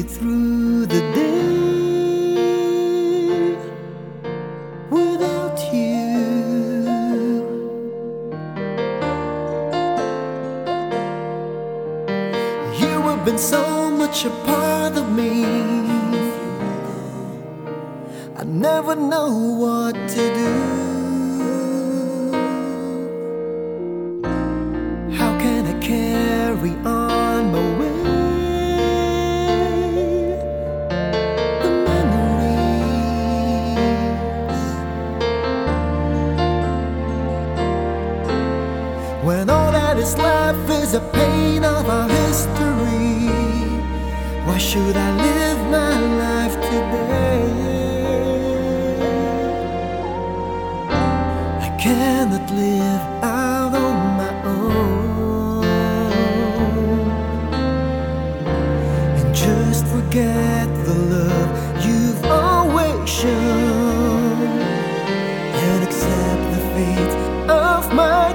it through the day without you. You have been so much a part of me. I never know what to do. How can I carry on When all that is left is the pain of our history, why should I live my life today? I cannot live out on my own and just forget the love you've always shown and accept the fate of my.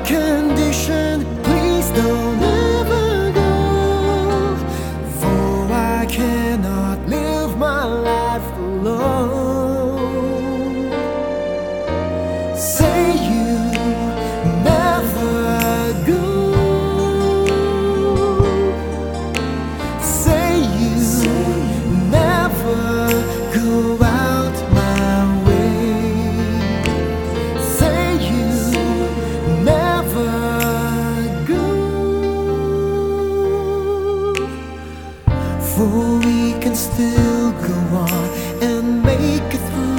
We can still go on and make it through.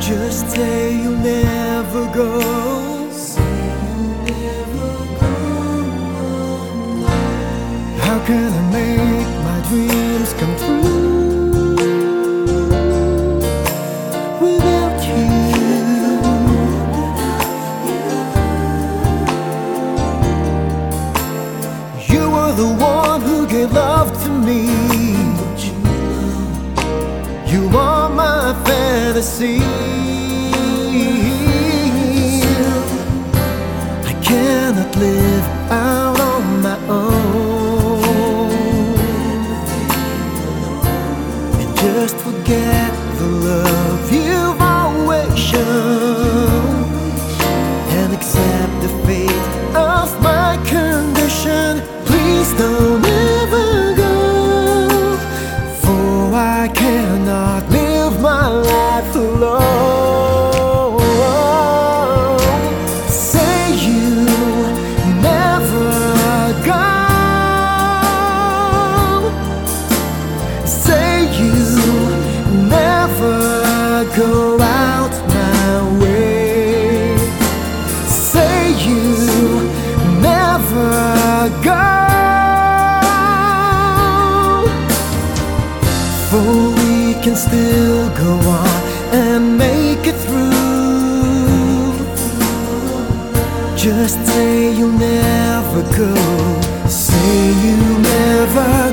Just say you'll never go. How can I make my dreams come true without you? You were the one gave love to me. You are my fantasy. I cannot live out on my own and just forget the love you've always shown and accept the fate of my condition. Please don't go out my way. Say you never go. For we can still go on and make it through. Just say you'll never go. Say you never